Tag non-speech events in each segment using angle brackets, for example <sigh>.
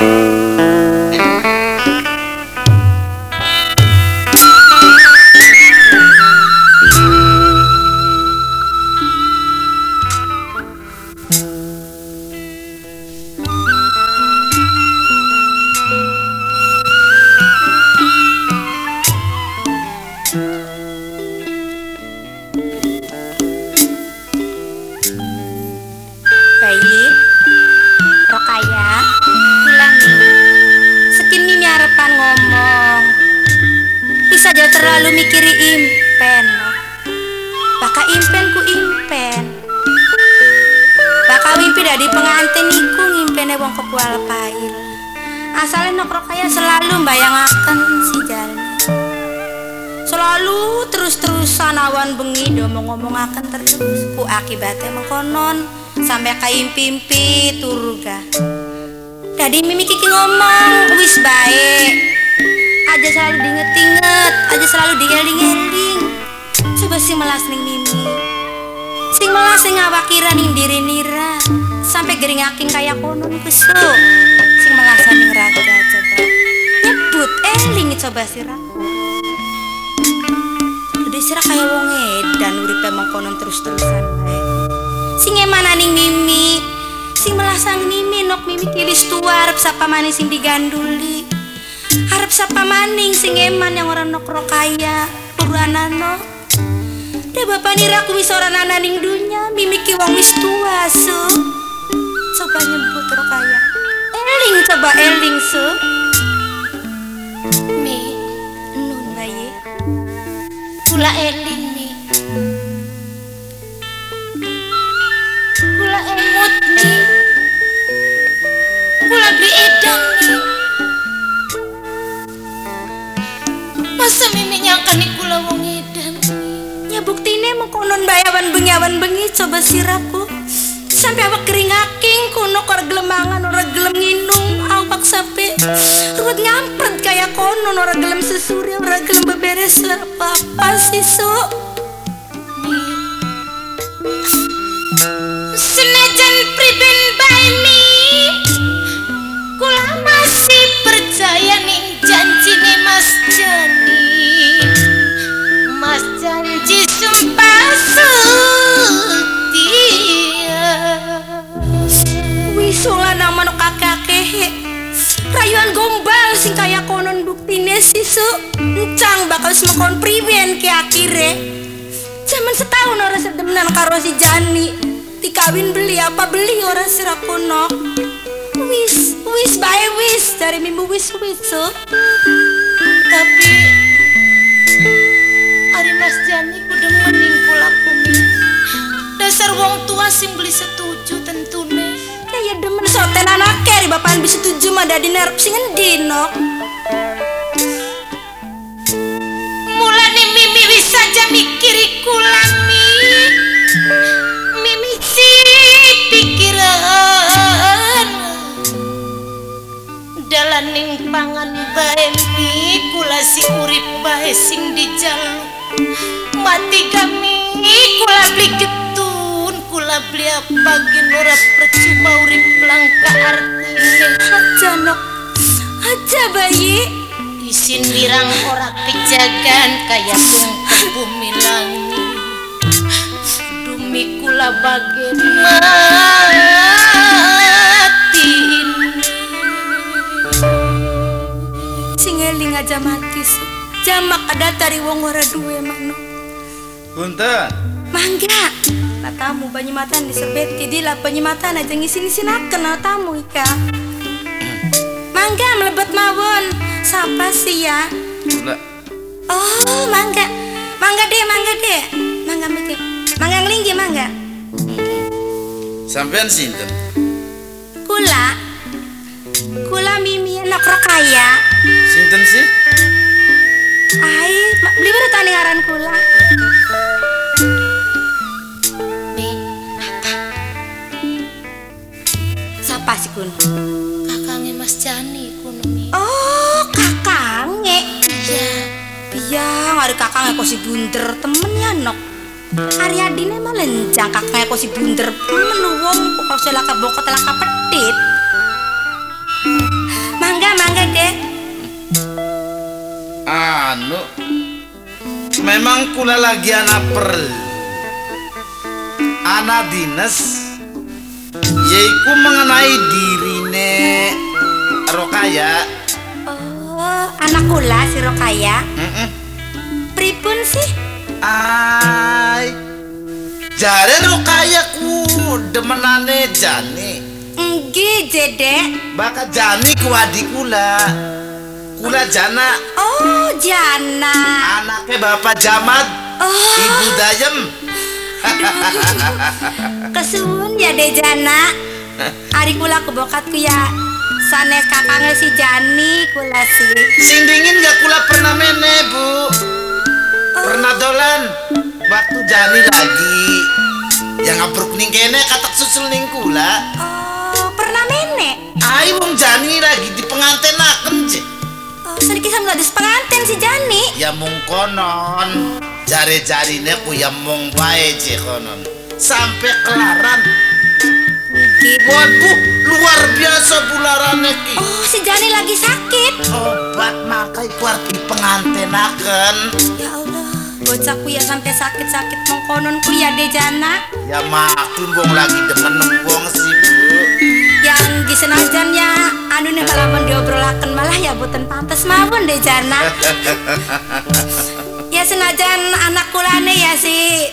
Bayi, ku akibatnya mengkonon sampai kaimpi-impi turu ga Tadi mimi kiki ngomong wis baik. Aja selalu diinget-inget aja selalu dieling-eling coba sih melas ning mimi. Sing melas sing awakira ning diri nira. Sampai gering aking kayak konon kesuk sing melasan ning raga coba. Nyebut eling coba sirah Udah sirah kayak wong edan uripe mengkonon terus-terusan bae. Sing emananing mimi, sing melasang mimi nok mimi kiris tua arep sapa maning sing diganduli. Arep sapa maning sing eman yang orang nok kaya puranano. Deh bapak nira aku wis ora nananing dunya, mimi ki wong wis tua su. Coba nyebut rokaya. Eling coba eling su. Kula eling nih. Kula emut nih. Kula beli edang. Masa mimi nyangka nih kula wong edan. Ya buktine mengkonon bayawan bengawan bengi coba siraku. Sampai awak kering kuno kor gelemangan ora gelem nginum awak sampai ruwet ngampret kayak konon ora gelem sesuri ora gelem beberes apa apa sih su Senajan priben by me Kula masih percaya ning janji nih Mas Jani. Mas janji sumpah Rayuan gombal sing kaya konon buktine sisu. Encang bakal semekon priwen ke akhire. Zaman setahun orang sedemenan karo si Jani. Dikawin beli apa beli orang sirakono Wis, wis bae wis Dari mimbu wis wis so Tapi Ari Mas Jani kudu mending pulaku Dasar wong tua sing beli setuju tentune Kayak demen. Soten anak keri bapak bisa setuju mah dadi nerep sing endi no Mulane mimi wis saja mikiri kulami Mimi si pikiran. Dalaning pangan bae mi. Kula si urip bae sing dijalu Mati kami kula beli getun kula beli apa gen Sumaurip lang ka artine Aja Aja bayi Isin lirang ora kejagan Kaya tungkep bumi langit. Dumi kula bagen mati Singeling aja mati Jamak ada tari wong ora duwe mano Punten. Mangga. Tamu banyumatan disebet Tidilah banyumatan aja ngisin-isin akan tamu ika Mangga melebet mawon Siapa sih ya? Oh, mangga. Mangga deh, mangga deh. Mangga mikir. Mangga ngelinggi, mangga. Sampean sinten? Kula. Kula mimi anak rokaya. Sinten sih? Ai, beli baru tani ngaran kula. Kun. Kakange Mas Jani kunungi. Oh, kakange. Iya. Iya, ngari kakange kok si bunder temen ya nok. Aryadine mah lencang kakange kok si bunder temen wong kok kalau selaka bokot telaka petit. Mangga, mangga, Dek. Anu. Memang kula lagi anak perlu. Anak dinas yaitu mengenai dirine Rokaya Oh, anak kula si Rokaya. Mm-mm. Pripun sih? Ay Jare Rokaya ku demenane Jani Enggi, Jedek. Baka Jani ku adik kula Kula Jana Oh, Jana. Anaknya Bapak Jamad Oh, Ibu Dayem <laughs> kesuwun ya deh Jana. Ari kula kebokatku ya. Sanes kakangnya si Jani kula sih. Sing dingin gak kula pernah mene bu Pernah dolan Waktu Jani lagi Yang ngabruk ning kene katak susul ning kula Oh, pernah nenek. Ayo wong Jani lagi di pengantin akan je Oh, sedikit sama gadis pengantin si Jani. Ya mung konon Jari-jarine ku ya mung bae je konon Sampai kelaran Gitu. Waduh luar biasa bularannya ki Oh, si Jani lagi sakit. Obat makai kuat di pengantin akan Ya Allah, bocahku ya sampai sakit-sakit mengkononku ya deh Jana. Ya maklum wong lagi demen bu Yang gisenajan ya anu nih malah diobrolaken malah ya boten pantes mawon deh Jana. ya senajan anak kulane ya si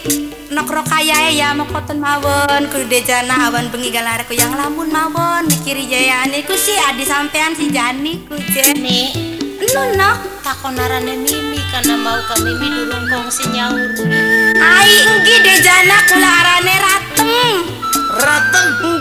nokro kaya ya mau koton mawon kudu deh Jana awan bengi galaraku yang lamun mawon mikiri jayane ku si adi sampean si Jani ku je. Nih, Enu nok. takonarane Mimi karena mau ke Mimi durung kongsi nyaur. Ai enggi deh Jana kula arane ratem. Enggi.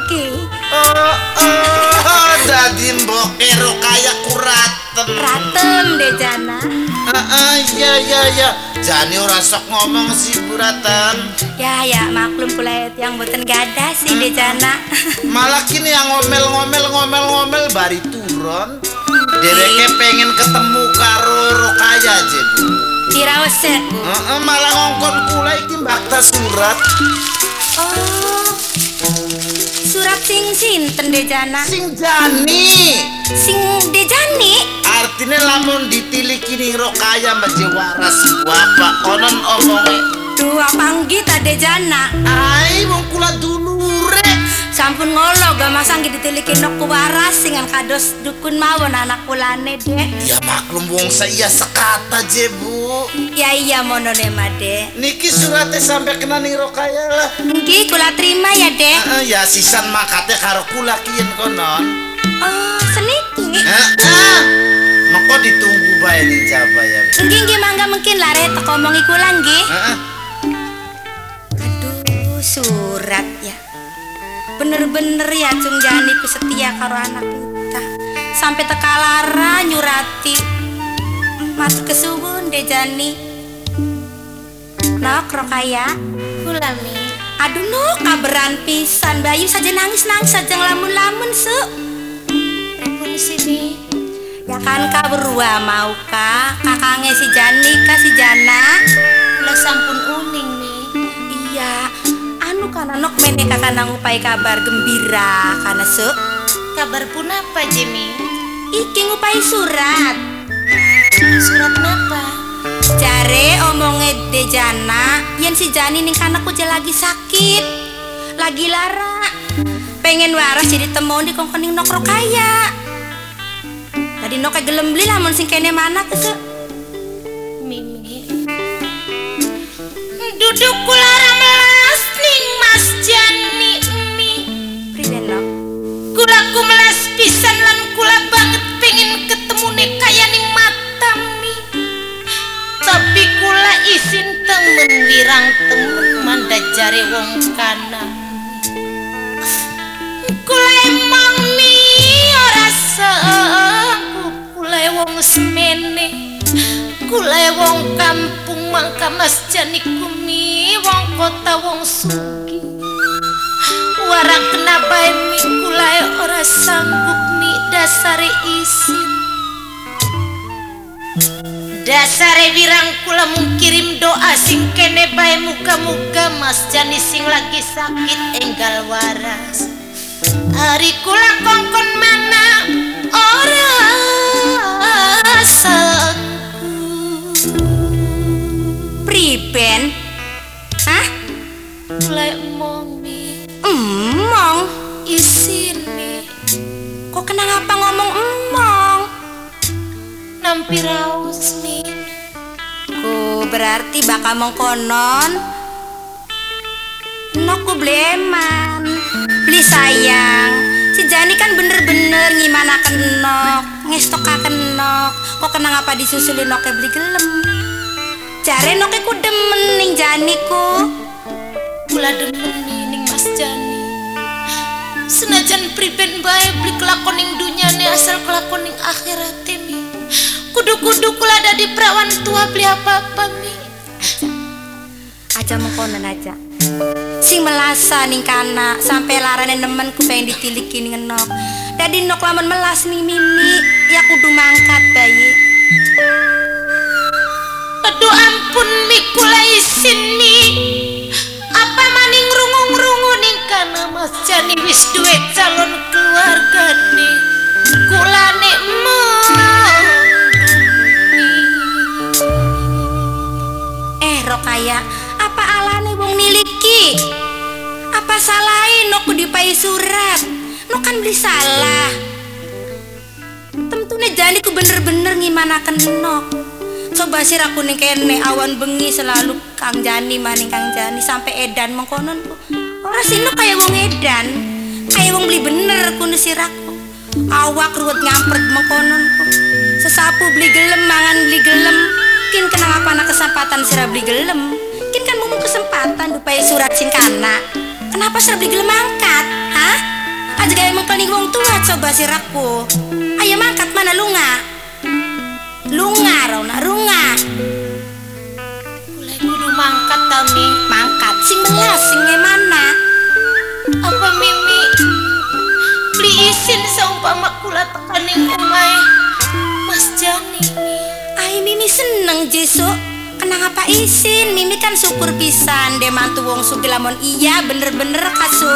Oh, oh, dadi mbokero kayak kuraten. Ratem deh Jana. Ah, ah, iya, iya, iya. Jani ora sok ngomong sih Bu Raten. Ya ya maklum kula yang boten gada sih deh Jana. <laughs> Malah kini yang ngomel-ngomel ngomel-ngomel bari turun. Dereke pengen ketemu karo Rokaya aja Bu. Dirawese. Heeh, malah ngongkon kula iki mbakta surat. Oh. Surat sing sinten deh Jana? Sing Jani. Sing Dejani. Artinya lamun ditiliki ning Rokaya meje waras bapak konon omonge. Dua panggi tade Jana. Ai wong kula dulure. Sampun ngolo gak masang ditiliki nok waras singan kados dukun mawon anak kulane deh. Ya maklum wong saya sekata je bu. Ya iya mono ne made. Niki suratnya sampai kena ning Rokaya lah. Nggih kula terima ya deh. Ah, ya sisan makate karo kula kiyen konon. Oh seniki. Heeh. Mengko ditunggu bae ning Jawa ya. Bu. Nggih nggih mangga mungkin lare teko omongi kula nggih. Heeh. Aduh surat ya. Bener-bener ya Cung Jani ku setia karo anak kita. Sampai tekalara nyurati. Mas kesuwun deh Jani. Nok Rokaya. Kula Mi. Aduh no kaberan pisan Bayu saja nangis nangis saja ngelamun-lamun su Pripun sih Mi? Ya kan kak berdua mau kak Kakangnya si Jani kak si Jana Kula sampun uning Mi. Iya Kan anok mene kakak nang upai kabar gembira Karena su Kabar pun apa Jemi? Iki ngupai surat Surat napa? Jare omongnya de Jana Yang si Jani nih karena kucing lagi sakit Lagi lara Pengen waras jadi temon di kongkoning nokro kaya Tadi nok kayak gelem beli lamun sing kene mana. Duduk kula sari isin dasare wirang kula mungkirim doa sing kene bae muka-muka mas. Jani sing lagi sakit enggal waras. Hari kula kongkon mana ora asalku priben? Hah? Mulai momi emong isin. Kenapa ngomong emong? nampi raos mi. Ku berarti bakal mengkonon. Nok ku beli sayang. Si Jani kan bener-bener ngimanakan nok Ngestokaken nok Kok kenang apa disusulin noknya beli gelem? Jare noknya ku demen ning Jani ku. Kula demen nih senajan priben bae beli kelakoning dunyane asal kelakoning akhirat mi. Kudu-kudu kula dadi perawan tua beli apa-apa mi. Aja mengkonon aja. Sing melasa ning kana Sampai larane nemen ku pengen ditiliki ning nok Dadi nok lamun melas ning mimi Ya kudu mangkat bayi. Aduh ampun mi kula isin mi kana Mas Jani wis duwe calon keluarga nih kula nek Eh Rokaya Apa alane wong niliki Apa salahin kudu dipai surat? Nok kan beli salah. Temtune Jani ku bener-bener ngimanaken nok. Coba sih aku ning kene awan bengi selalu Kang Jani maning Kang Jani sampai edan mengkonon ku. Ora sih nok kayak wong edan. Kayak wong beli bener kudu siraku. Awak ruwet ngampret mengkonon ku. Sesapu beli gelem mangan beli gelem. Kin kenapa anak kesempatan sira beli gelem? Kin kan mumung kesempatan dupai surat sing kana. Kenapa sira beli gelem mangkat? Hah? Aja gaya mengkeling wong tua coba siraku. Ayo mangkat mana lunga? Lunga Rona, runga. Saumpama kula tekaning umay Mas Jani Ai Mimi seneng Jesu. Kenang apa isin? Mimi kan syukur pisan deh mantu wong sugi lamun iya bener-bener kasu.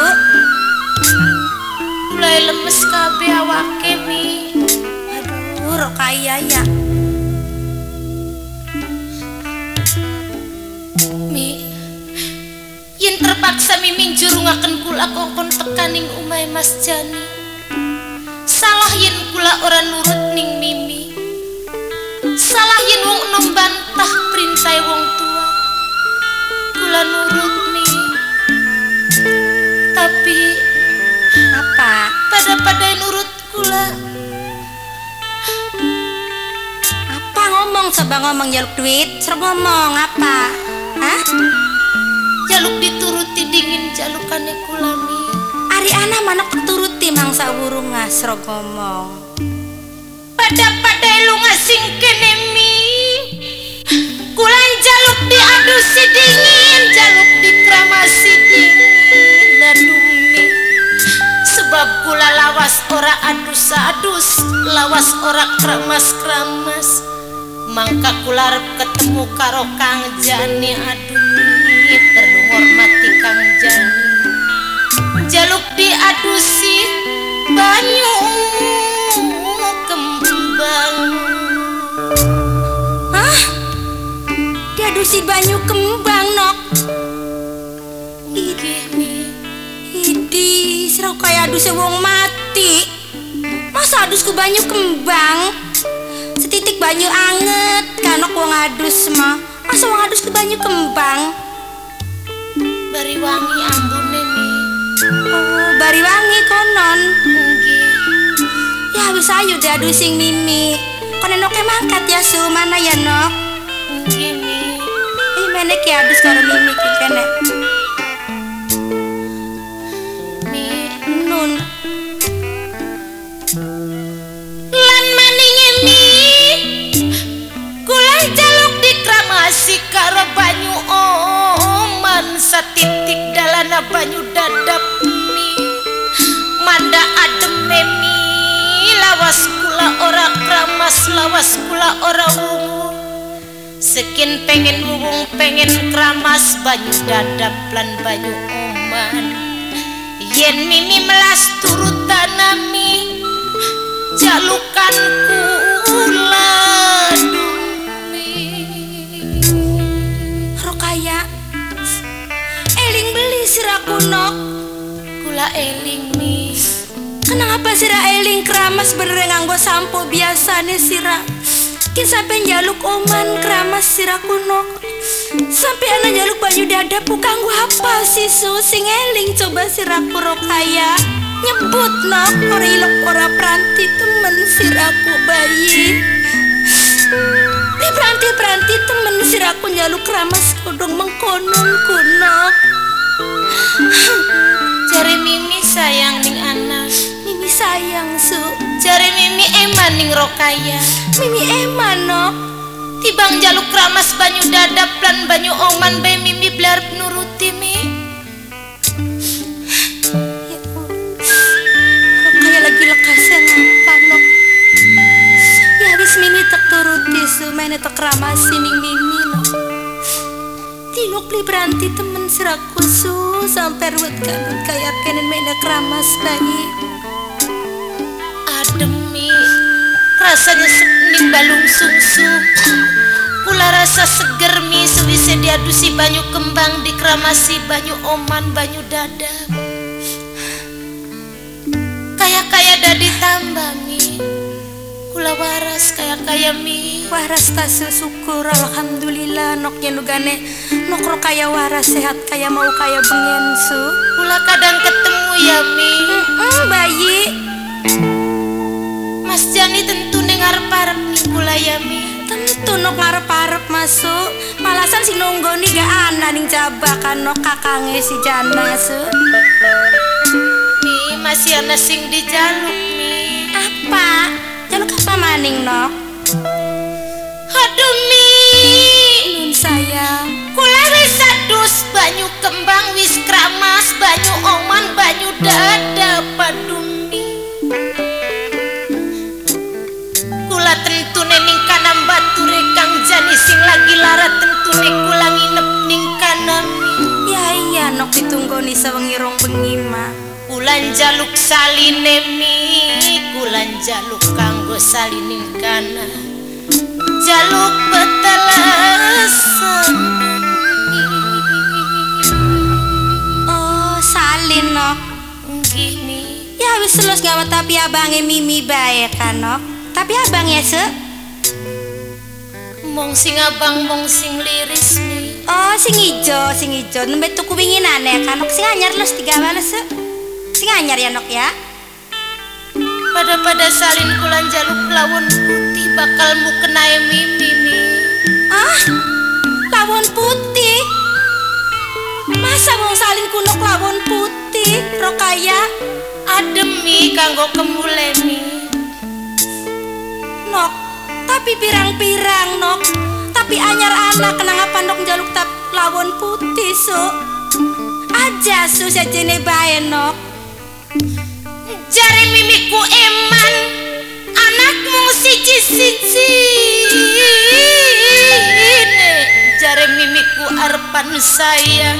mulai lemes kabeh awake mi Aduh, Rokaya ya. mi yen terpaksa mimi jurungaken kula kokon tekaning umay Mas Jani salah yen kula ora nurut ning mimi salah yen wong enom bantah perintah wong tua kula nurut mi tapi Apa? pada pada nurut kula Apa ngomong coba ngomong jaluk duit? Suruh ngomong apa? Hah? jaluk dituruti dingin jalukane kula mi Ari ana keturuti mangsa burunga suruh ngomong. pada pada lu ngasing kene mi kulan jaluk diadu si dingin jaluk dikramasi dingin aduh mi sebab kula lawas ora adus adus lawas ora kramas kramas mangka kula ketemu karo Kang Jani aduh mi perlu hormati Kang Jani. Jaluk diadusi banyu kembang Hah? Diadusi banyu kembang nok. gini Idi, serau kayak adusnya wong mati. Masa adus ku banyu kembang? Setitik banyu anget, kanok wong adus mah. Masa wong adus ku banyu kembang? bari wangi ambune mi Oh, bari wangi konon. Ya wis ayo diadusing mimi. Kono noke mangkat ya su, mana ya nok? nggih mi Ih, menek ya adus karo mimi kene. mi Nun. lan maninge mi kula jaluk dikramasi karo banyu oman satitik dalana banyu dadap kramas lawas kula ora wungu Sekin pengen wuwung pengen kramas banyu dadap lan banyu oman Yen mimi melas turut tanami jalukan kula Rokaya. Eling beli siraku nok. kula eling mi Kenang apa sira eling keramas bener nganggo sampo biasane sira. Kin sampe oman keramas sira kuno. Sampai anak njaluk banyu dadap ku kanggo apa sih su sing eling coba sira kuro kaya. Nyebut no ora ilok ora pranti temen siraku bayi. Di pranti-pranti temen siraku njaluk keramas kodong mengkonon kuno. Jare Mimi sayang ning anak. Mimi sayang su. Jare Mimi eman ning Rokaya. Mimi eman no. Tibang jaluk ramas banyu dadap lan banyu oman bae Mimi blar nuruti mi. Ya. Kok kayak lagi lekasnya ngapa no? Ya habis Mimi tak turuti su main tak ramasi ning Mimi no. Tilok li beranti temen siraku su sampai ruwet kangen kayak kenen main keramas bayi. Rasanya balung sungsu. Kula rasa seger mi sewise diadusi banyu kembang dikeramasi banyu oman banyu dadap. Kayak kaya dadi tambah mi. Kula waras kayak kaya mi. Waras tasu syukur alhamdulillah nok nugane nok ro kaya waras sehat kaya mau kaya bengen su. Kula kadang ketemu ya mi. Mm, bayi Mas Jani tentu nengar parep nih kula ya mi. tentu nok ngarep-arep masuk malasan si nunggoni gak ana ning jabakan nok kakange si Jana su Mi masih ana sing dijaluk mi. apa jaluk apa maning nok Aduh mi. nun sayang Kula wis adus banyu kembang wis kramas banyu oman banyu dada padumi. Kang Jani sing lagi lara tentu kula nginep ning kanami. ya iya nok ditunggoni sewengi rong bengi mah Kulan jaluk saline mi, kulan jaluk kanggo salining kana. Jaluk betalasan. oh salin nok Gini, ya wis selus gak tapi abange mimi bae kan nok tapi abang ya se mong sing abang mong sing liris mi. Oh, sing ijo, sing ijo. Nembe tuku winginan ya kan. Sing anyar los tiga balas. Sing anyar ya nok ya. Pada pada salin kulan jaluk lawon putih bakal mu kenae mimi mi. Ah, lawon putih. Masa mau salin kunok lawon putih, Rokaya? Ademi kanggo kemule mi. Nok, tapi pirang-pirang nok. Tapi anyar anak kenang apa nok jaluk tap lawon putih su. Aja su sajene bae nok. Jari mimiku eman anakmu siji siji Jari mimiku arpan sayang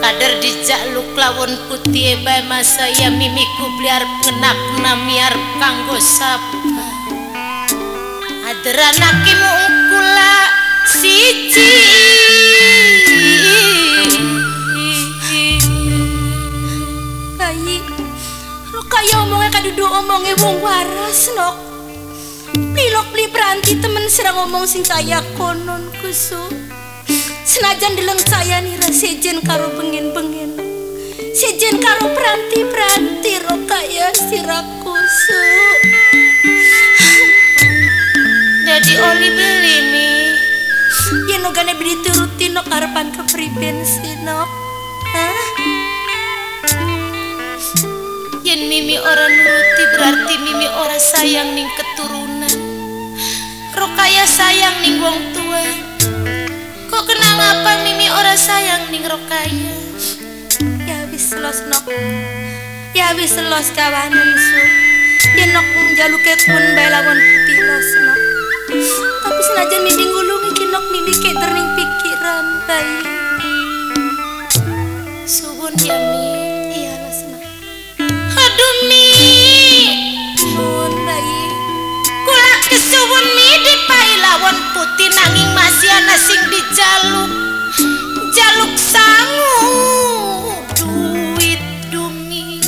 Kader dijaluk lawon putih bae masa ya mimiku biar penak namiar kanggo sapa Adra nakimu kula siji Bayi, Rokaya omongnya kadudu omongnya wong waras nok. Lilok beli peranti temen serang ngomong sing kaya konon kusu. Senajan dileng saya nih sejen karo bengen-bengen. Sejen karo peranti-peranti rokaya sirakusu. Jadi Turutin nok harapan kepriben sih nok. Hah? Yen mimi orang nuruti berarti mimi orang sayang ning keturunan Rokaya sayang ning wong tua Kok kenal apa mimi orang sayang ning Rokaya Ya wis los nok. Ya wis los kawanan su. Yen nok jaluke kun bae lawan putih los nok. Tapi senajan mimi ngulungi kinok mimi kayak terning subun yami iyalah senang. Hadumi subun bayi. Kula kesubun mi dipai lawan putih nanging masih ana sing dijaluk. Jaluk sangu duit dumi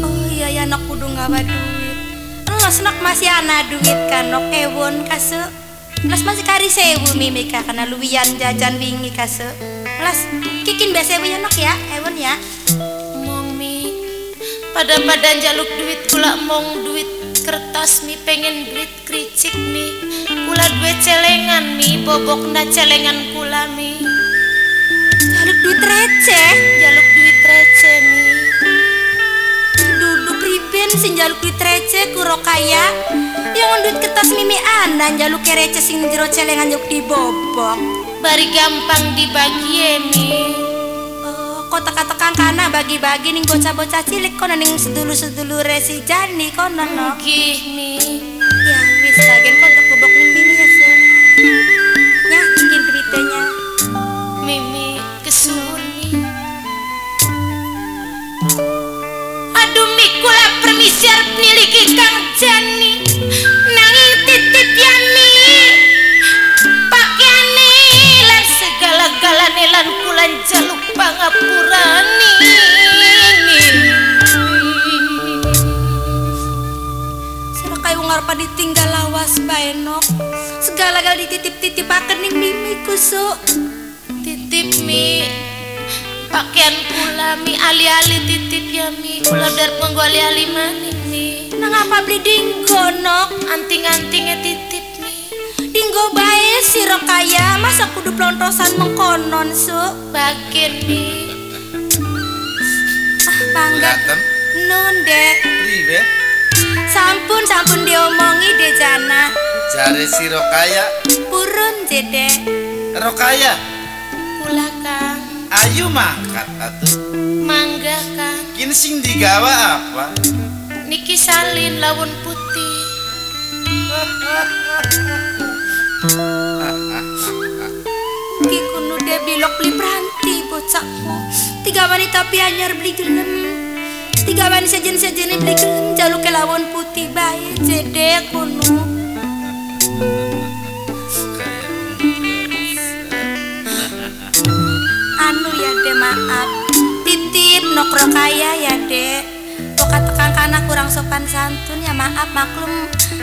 oh iya ya anak kudu ngawa duit. Enak masih ana duit kanok ewon kasuk Elas masih kari sewu mimi ka karena luwian jajan wingi kase Elas kikin biasa sewu ya nok ya? Ewon ya? Mong mi. Pada badan jaluk duit kula mong duit kertas mi pengen duit kricik mi. Kula duit celengan mi. Bobok na celengan kula mi. Jaluk duit receh? Jaluk Riben sing jaluk duit receh kuro kaya. Yang duit kertas mimi ana jaluk receh sing jero celengan jaluk dibobok. Bari gampang dibagi mi Oh, kota kata kana bagi-bagi ning bocah-bocah cilik kono ning sedulu-sedulu resi jani kono no. gih jaluk pangapurani Sira kayu ngarepa ditinggal lawas bae nok. Segala-gala dititip-titipaken ning mimi kusuk. titip mi pakaian kula mi ali-ali titip ya mi kula dar monggo ali-ali maning mi Nang apa beli dinggo nok? anting-antingnya titip mi Dinggo bae sira kaya masa kudu plontosan mengkonon su. bagian mi Ah. Gatem, Nun dek. Sampun sampun diomongi deh jana. Jare si Rokaya, Purun jede. Rokaya, kula kang ayo mangkat atuh. mangga kang Kini sing digawa apa? niki salin lawon putih <laughs> Ki kuno dia bilok beli peranti bocahku. Tiga wanita pianyar beli gelem. Tiga wanita sejen sejen beli gelem jaluk ke lawon putih bae jede kuno. Anu ya de maaf. Titip nokro kaya ya de. Poka tekan kana kurang sopan santun ya maaf maklum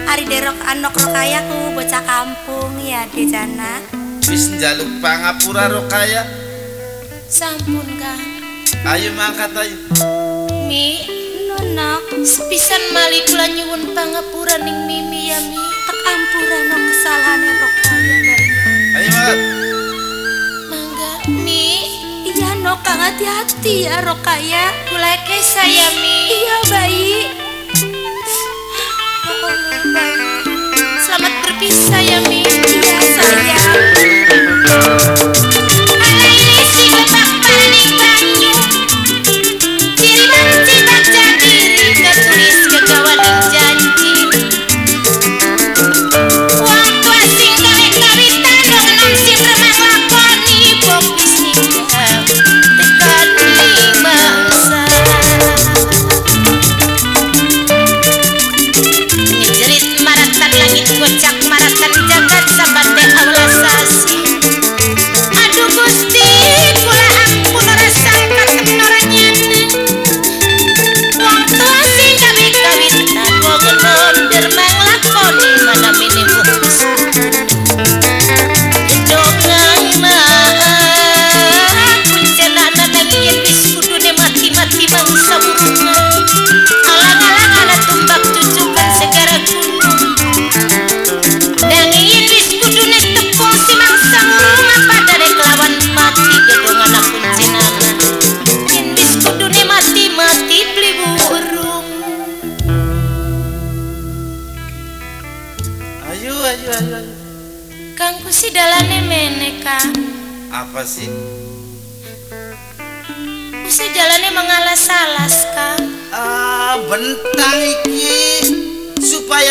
Ari derok anok kaya ku bocah kampung ya de jana. Wis njaluk pangapura Rokaya. sampun kang Ayo mangkat ayo. mi Nonok sepisan mali kula nyuwun pangapura ning mimi ya mi tak ampura no kesalahan rok kaya bae. Ayo mangkat. mangga mi Iya no kang hati-hati ya rok kaya. kula ke saya mi Iya bayi. Selamat berpisah ya Mi. Sayang.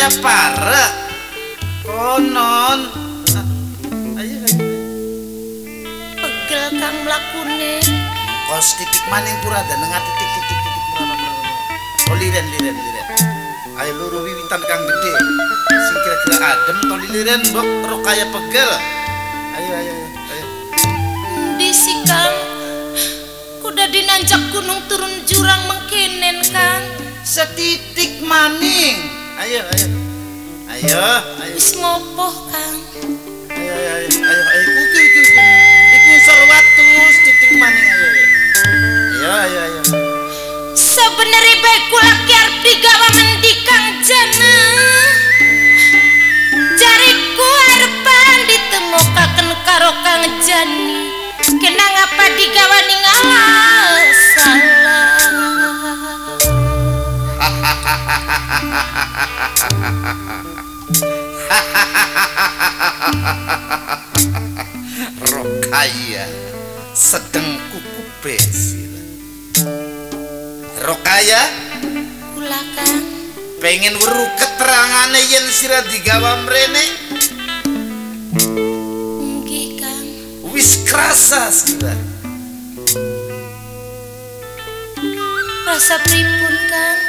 Supaya parek. Konon. Ayo. Pegel kang mlakune Kos titik maning pura dan nengah titik titik titik pura pura. Oh liren liren liren. Ayo luru wiwitan kang gede. Sing kira-kira adem to liren bok rokaya pegel. Ayo ayo ayo. ayo. Di si kang Kuda dinanjak gunung turun jurang mengkenen kang setitik maning ayo ayo. Ayo. Ayo. Wis ngopoh kang. Ayo ayo ayo. Ayo iku iku iku iku. Sorwat tulus titik maning ayo ayo. Ayo ayo sebenere bae kula ki arep digawa mendikang jana. Jariku arep ditemukaken karo kang jani. Kenang apa digawa ning kuku besil Rokaya kula Kang pengen weru keterangane yen sira digawa mrene? Nggih Kang. Wis krasa sira rasa pripun Kang?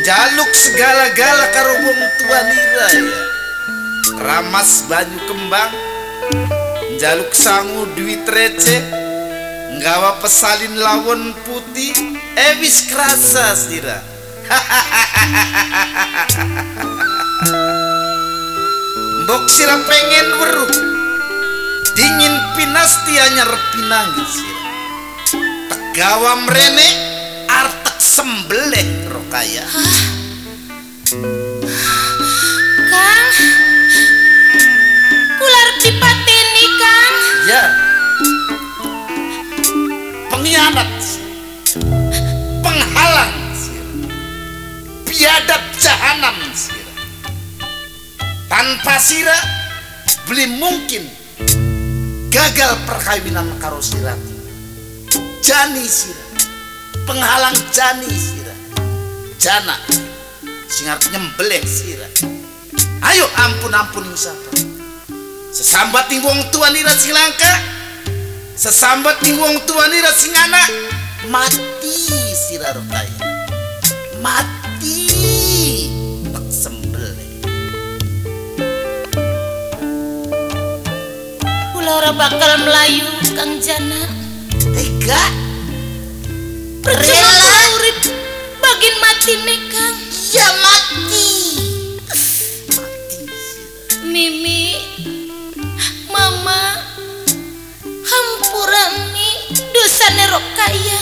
Njaluk segala-gala karo wong tua nira ya. Ramas banyu kembang. Njaluk sangu duit receh nggawa pesalin lawon putih eh wis krasa sira. <laughs> Mbok sira pengen weru dingin pinasti anyar pinanggis sira. Tegawa mrene artek sembelih rokaya biadab jahanam sira. tanpa sira beli mungkin. Gagal perkawinan karo sira. Jani sira. Penghalang jani sira. Jana sing arep nyembelih sira. Ayo ampun ampun sapa sesambat ning wong tua nira sing langka sesambat ning wong tua nira sing anak mati sira rokaya mati bakal melayu Kang Jana. Tega? Percuma urip. Bagin mati Kang. Ya mati. Mimi Mama Hampurani dosane Rokaya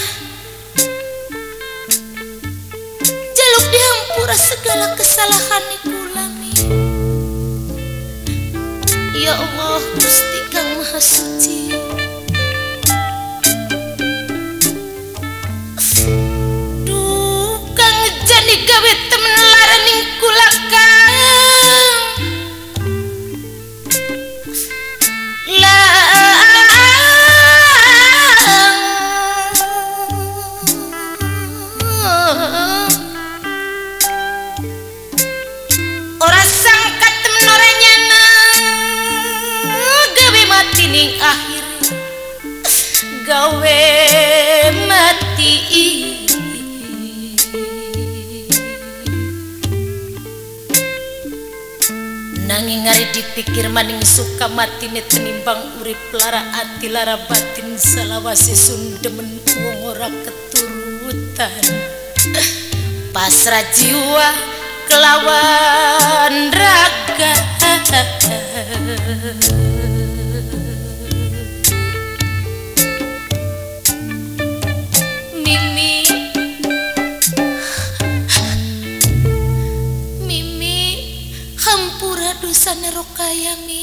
Jaluk dihampura segala kesalahan kula Mi Ya Allah Gusti Suci Duh Kang jani gawe temen laraning kula we mati nanging ngari dipikir maning suka matine tenimbang urip lara ati lara batin salawase sundemen wong ora keturutan. Pasrah jiwa kelawan raga. Mimi hampura dosane Rokaya Mi